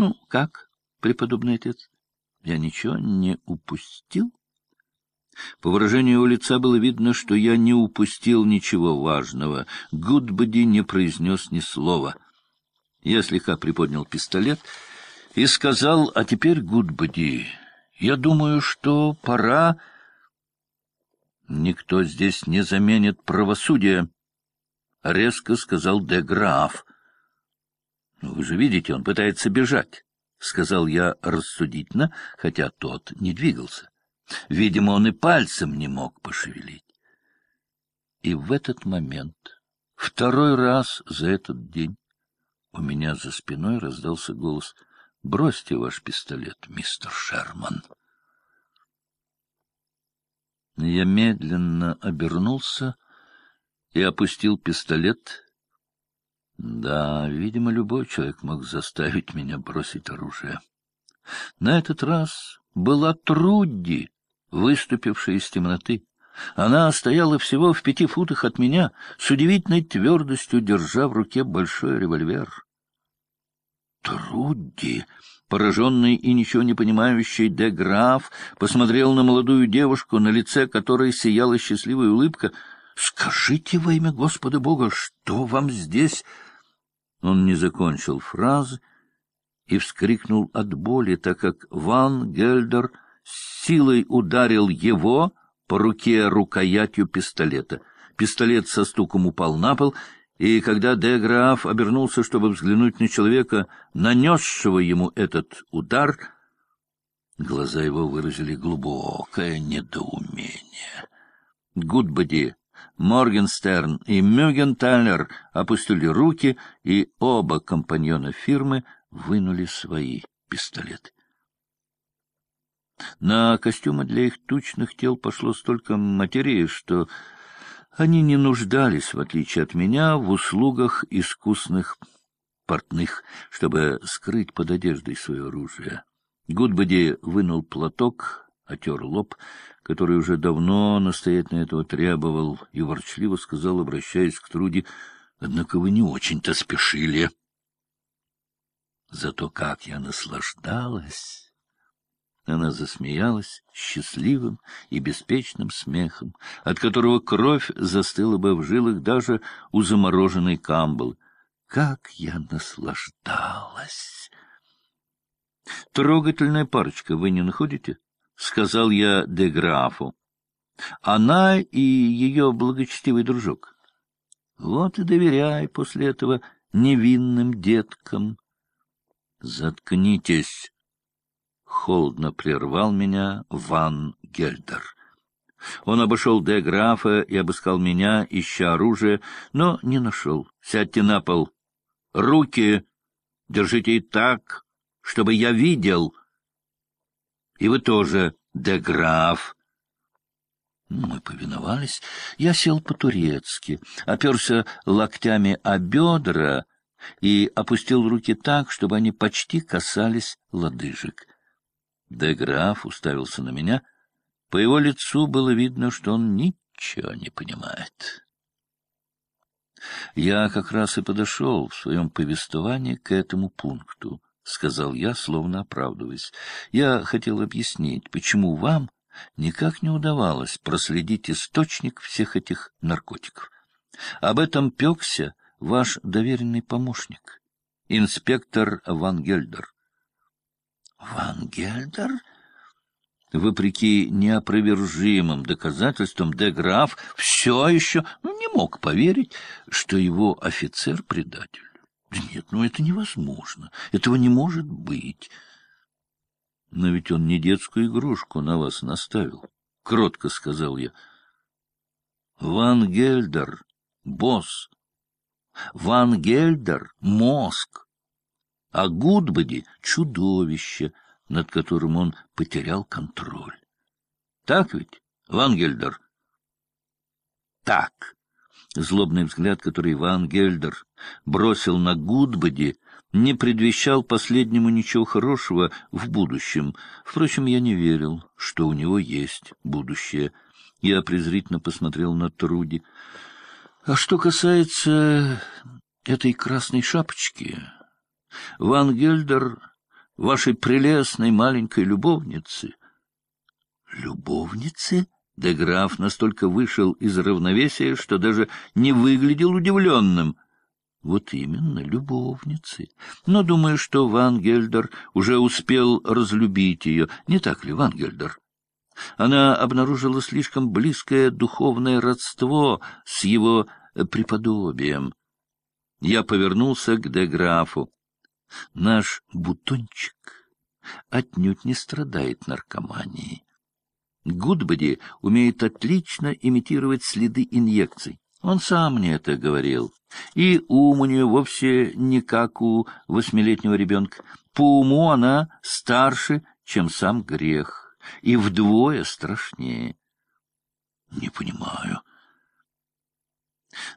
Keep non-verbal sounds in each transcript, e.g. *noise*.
Ну, как, преподобный отец? Я ничего не упустил? По выражению лица было видно, что я не упустил ничего важного. Гудбоди не произнес ни слова. Я слегка приподнял пистолет и сказал, а теперь, Гудбоди, я думаю, что пора... Никто здесь не заменит правосудие, — резко сказал де Граф. Ну, — Вы же видите, он пытается бежать, — сказал я рассудительно, хотя тот не двигался. Видимо, он и пальцем не мог пошевелить. И в этот момент, второй раз за этот день, у меня за спиной раздался голос «Бросьте ваш пистолет, мистер Шерман». Я медленно обернулся и опустил пистолет. Да, видимо, любой человек мог заставить меня бросить оружие. На этот раз была Трудди, выступившая из темноты. Она стояла всего в пяти футах от меня, с удивительной твердостью держа в руке большой револьвер. Трудди, пораженный и ничего не понимающий де Граф, посмотрел на молодую девушку, на лице которой сияла счастливая улыбка. «Скажите во имя Господа Бога, что вам здесь...» Он не закончил фразы и вскрикнул от боли, так как Ван Гельдер силой ударил его по руке рукоятью пистолета. Пистолет со стуком упал на пол, и когда де Граф обернулся, чтобы взглянуть на человека, нанесшего ему этот удар, глаза его выразили глубокое недоумение. Гудбоди, Моргенстерн и Мюгенталер опустили руки, и оба компаньона фирмы вынули свои пистолеты. На костюмы для их тучных тел пошло столько материи, что они не нуждались, в отличие от меня, в услугах искусных портных, чтобы скрыть под одеждой свое оружие. Гудбоди вынул платок, отер лоб, который уже давно настоятельно этого требовал, и ворчливо сказал, обращаясь к Труди, «Однако вы не очень-то спешили». Зато как я наслаждалась! Она засмеялась счастливым и беспечным смехом, от которого кровь застыла бы в жилах даже у замороженной камбалы. Как я наслаждалась! Трогательная парочка, вы не находите? — сказал я де графу. Она и ее благочестивый дружок. Вот и доверяй после этого невинным деткам. Заткнитесь, холодно прервал меня Ван Гельдер. Он обошел де графа и обыскал меня, ища оружие, но не нашел. Сядьте на пол. Руки держите и так, чтобы я видел. И вы тоже, де граф. Мы повиновались. Я сел по-турецки, оперся локтями о бедра и опустил руки так, чтобы они почти касались лодыжек. Де граф уставился на меня. По его лицу было видно, что он ничего не понимает. Я как раз и подошел в своем повествовании к этому пункту, — сказал я, словно оправдываясь. Я хотел объяснить, почему вам никак не удавалось проследить источник всех этих наркотиков. Об этом пекся ваш доверенный помощник, инспектор Ван Гельдер. Ван Гельдер? Вопреки неопровержимым доказательствам, де Граф все еще ну, не мог поверить, что его офицер — предатель. Да нет, ну это невозможно. Этого не может быть. Но ведь он не детскую игрушку на вас наставил. Кротко сказал я. Ван Гельдер — босс. Ван Гельдер — мозг а Гудбоди — чудовище, над которым он потерял контроль. Так ведь, Вангельдер? Так. Злобный взгляд, который Ван Гельдер бросил на Гудбоди, не предвещал последнему ничего хорошего в будущем. Впрочем, я не верил, что у него есть будущее. Я презрительно посмотрел на Труди. А что касается этой красной шапочки... Ван Гельдер вашей прелестной маленькой любовницы. Любовницы? Деграф настолько вышел из равновесия, что даже не выглядел удивленным. Вот именно, любовницы. Но думаю, что Ван Гельдер уже успел разлюбить ее. Не так ли, Ван Гельдер? Она обнаружила слишком близкое духовное родство с его преподобием. Я повернулся к Деграфу. Наш бутончик отнюдь не страдает наркоманией. Гудбоди умеет отлично имитировать следы инъекций. Он сам мне это говорил. И ум у нее вовсе не как у восьмилетнего ребенка. По уму она старше, чем сам грех, и вдвое страшнее. Не понимаю.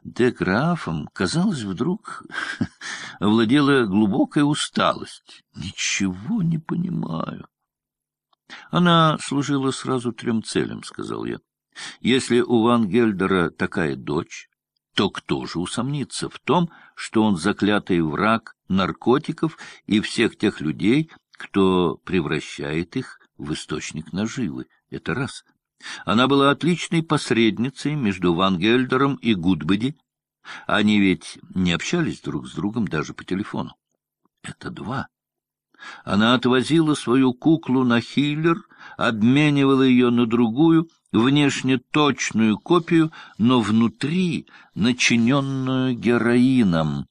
Де графом, казалось, вдруг *laughs* овладела глубокая усталость. Ничего не понимаю. Она служила сразу трем целям, — сказал я. Если у Ван Гельдера такая дочь, то кто же усомнится в том, что он заклятый враг наркотиков и всех тех людей, кто превращает их в источник наживы? Это раз. Она была отличной посредницей между Ван Гельдером и Гудбеди. Они ведь не общались друг с другом даже по телефону. Это два. Она отвозила свою куклу на хиллер, обменивала ее на другую, внешне точную копию, но внутри начиненную героином.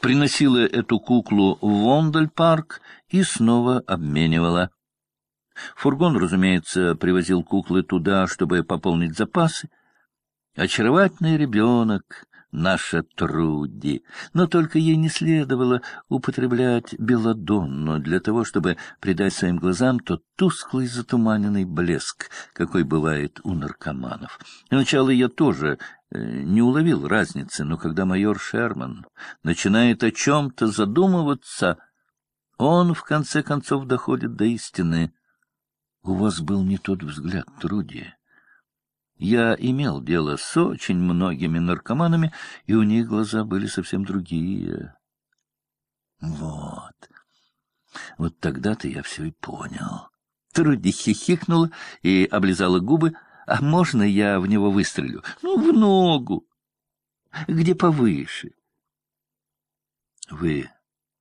Приносила эту куклу в Вондаль-парк и снова обменивала. Фургон, разумеется, привозил куклы туда, чтобы пополнить запасы. Очаровательный ребенок, наша Труди. Но только ей не следовало употреблять белладонну для того, чтобы придать своим глазам тот тусклый затуманенный блеск, какой бывает у наркоманов. Сначала я тоже э, не уловил разницы, но когда майор Шерман начинает о чем-то задумываться, он, в конце концов, доходит до истины. У вас был не тот взгляд, Труди. Я имел дело с очень многими наркоманами, и у них глаза были совсем другие. Вот. Вот тогда-то я все и понял. Труди хихикнула и облизала губы. А можно я в него выстрелю? Ну, в ногу. Где повыше. Вы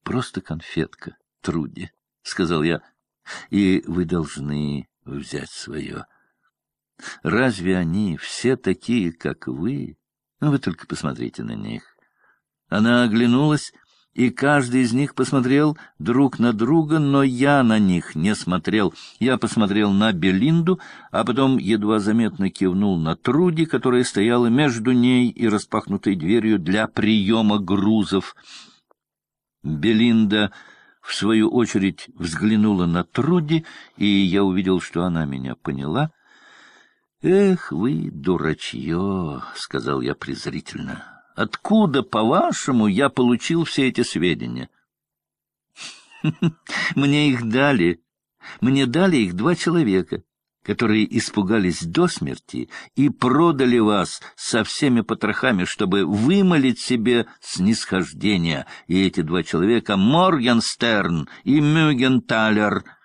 просто конфетка, Труди, — сказал я, — и вы должны взять свое. Разве они все такие, как вы? Ну, вы только посмотрите на них. Она оглянулась, и каждый из них посмотрел друг на друга, но я на них не смотрел. Я посмотрел на Белинду, а потом едва заметно кивнул на Труди, которая стояла между ней и распахнутой дверью для приема грузов. Белинда, в свою очередь, взглянула на Труди, и я увидел, что она меня поняла — «Эх вы, дурачье!» — сказал я презрительно. «Откуда, по-вашему, я получил все эти сведения?» *laughs* «Мне их дали. Мне дали их два человека, которые испугались до смерти и продали вас со всеми потрохами, чтобы вымолить себе снисхождение. И эти два человека — Моргенстерн и Мюгенталер —